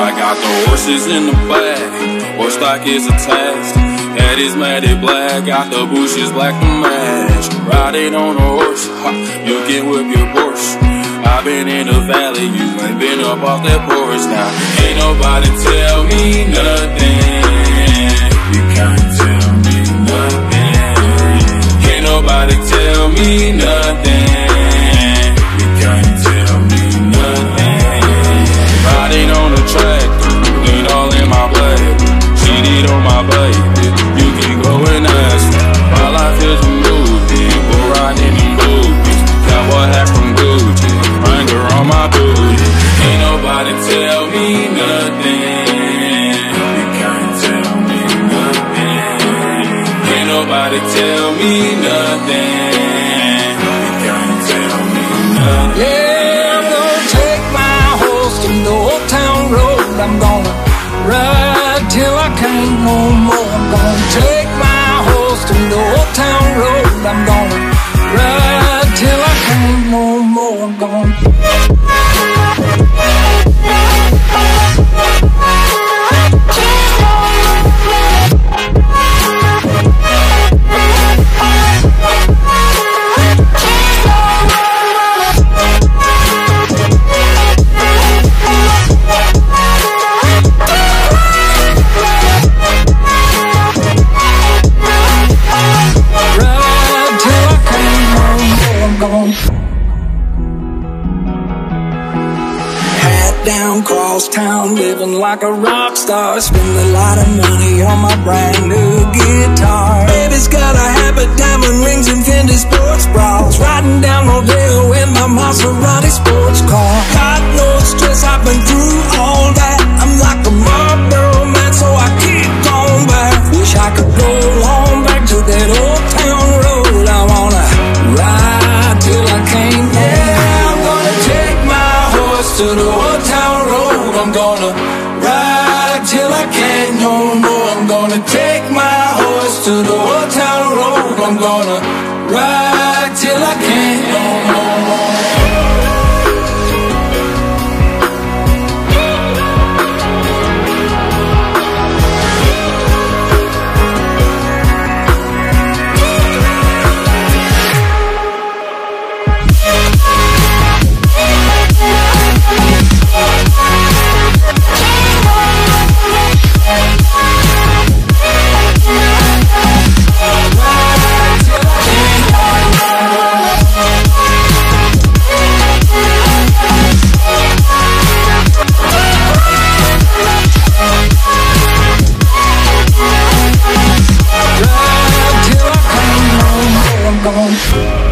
I got the horses in the back, horse stock is attached. Head is matted black, got the bushes black to match. Riding on a horse, ha, you can whip your horse. I've been in the valley, you ain't been up off that porch now. Ain't nobody tell me nothing. You can't Can't nobody tell me nothing. You can't tell me nothing. Yeah, I'm gonna take my horse to the old town road. I'm gonna ride till I can't no more. I'm gonna take my horse to the old town road. I'm gonna ride till I can't no more. I'm gonna. Down, cross town, living like a rock star. Spend a lot of money on my brand new guitar. Baby's got a habit, diamond rings, and Fendi sports bras. Riding down Rodeo in my Maserati sports car. Got no stress, I've been through all that. I'm like a Marlboro man, so I keep going back. Wish I could go on back to that old town road. I wanna ride till I can't. Yeah, I'm gonna take my horse to the gonna take my horse to the old town road. I'm gonna ride till I can't. home.